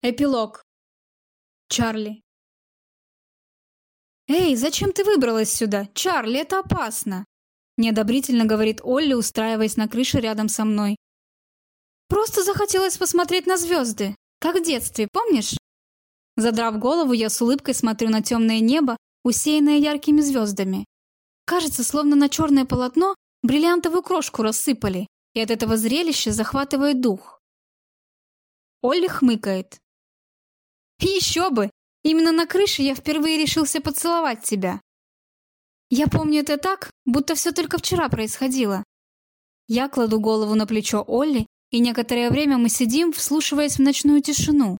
Эпилог. Чарли. «Эй, зачем ты выбралась сюда? Чарли, это опасно!» Неодобрительно говорит Олли, устраиваясь на крыше рядом со мной. «Просто захотелось посмотреть на звезды, как в детстве, помнишь?» Задрав голову, я с улыбкой смотрю на темное небо, усеянное яркими звездами. Кажется, словно на черное полотно бриллиантовую крошку рассыпали, и от этого зрелища захватывает дух. Олли хмыкает. Еще бы! Именно на крыше я впервые решился поцеловать тебя. Я помню это так, будто все только вчера происходило. Я кладу голову на плечо Олли, и некоторое время мы сидим, вслушиваясь в ночную тишину.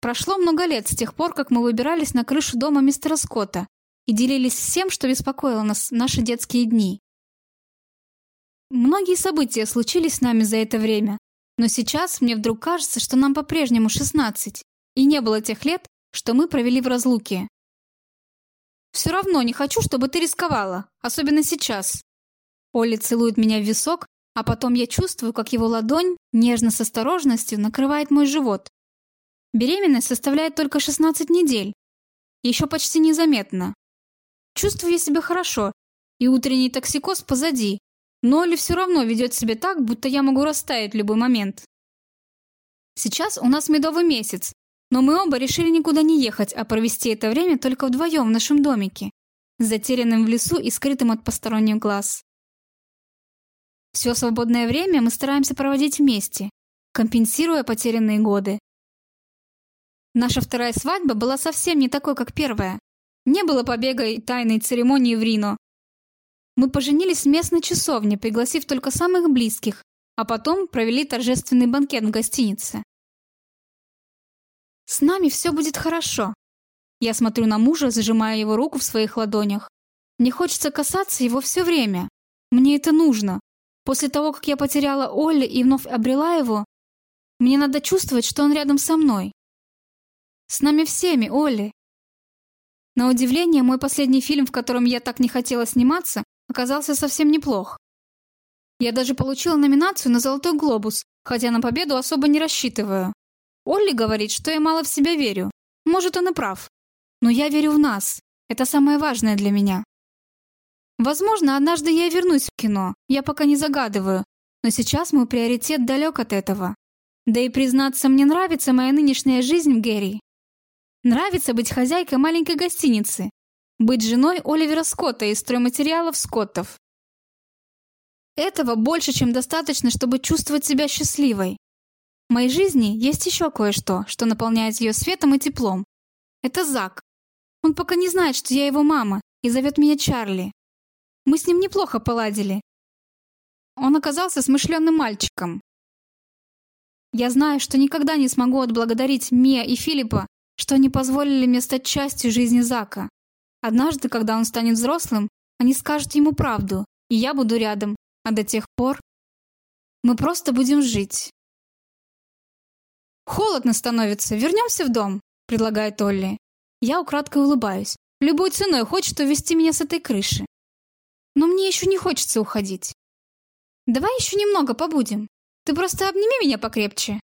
Прошло много лет с тех пор, как мы выбирались на крышу дома мистера Скотта и делились всем, что беспокоило нас наши детские дни. Многие события случились с нами за это время, но сейчас мне вдруг кажется, что нам по-прежнему 16. И не было тех лет, что мы провели в разлуке. Все равно не хочу, чтобы ты рисковала, особенно сейчас. Олли целует меня в висок, а потом я чувствую, как его ладонь нежно с осторожностью накрывает мой живот. Беременность составляет только 16 недель. Еще почти незаметно. Чувствую я себя хорошо, и утренний токсикоз позади, но Олли все равно ведет себя так, будто я могу растаять в любой момент. Сейчас у нас медовый месяц, но мы оба решили никуда не ехать, а провести это время только вдвоем в нашем домике, затерянным в лесу и скрытым от посторонних глаз. Все свободное время мы стараемся проводить вместе, компенсируя потерянные годы. Наша вторая свадьба была совсем не такой, как первая. Не было побега и тайной церемонии в Рино. Мы поженились в местной часовне, пригласив только самых близких, а потом провели торжественный банкет в гостинице. С нами все будет хорошо. Я смотрю на мужа, зажимая его руку в своих ладонях. Мне хочется касаться его все время. Мне это нужно. После того, как я потеряла Олли и вновь обрела его, мне надо чувствовать, что он рядом со мной. С нами всеми, Олли. На удивление, мой последний фильм, в котором я так не хотела сниматься, оказался совсем неплох. Я даже получила номинацию на «Золотой глобус», хотя на победу особо не рассчитываю. Олли говорит, что я мало в себя верю. Может, он и прав. Но я верю в нас. Это самое важное для меня. Возможно, однажды я вернусь в кино. Я пока не загадываю. Но сейчас мой приоритет далек от этого. Да и признаться, мне нравится моя нынешняя жизнь в Гэри. Нравится быть хозяйкой маленькой гостиницы. Быть женой Оливера Скотта из стройматериалов Скоттов. Этого больше, чем достаточно, чтобы чувствовать себя счастливой. В моей жизни есть еще кое-что, что наполняет ее светом и теплом. Это Зак. Он пока не знает, что я его мама, и зовет меня Чарли. Мы с ним неплохо поладили. Он оказался смышленным мальчиком. Я знаю, что никогда не смогу отблагодарить Мия и Филиппа, что они позволили мне стать частью жизни Зака. Однажды, когда он станет взрослым, они скажут ему правду, и я буду рядом, а до тех пор мы просто будем жить. «Холодно становится, вернемся в дом», – предлагает Олли. Я украдкой улыбаюсь. Любой ценой хочет увести меня с этой крыши. Но мне еще не хочется уходить. Давай еще немного побудем. Ты просто обними меня покрепче.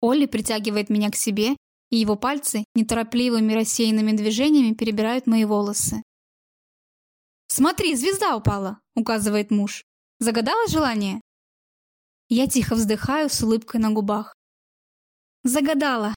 Олли притягивает меня к себе, и его пальцы неторопливыми рассеянными движениями перебирают мои волосы. «Смотри, звезда упала!» – указывает муж. «Загадала желание?» Я тихо вздыхаю с улыбкой на губах. Загадала.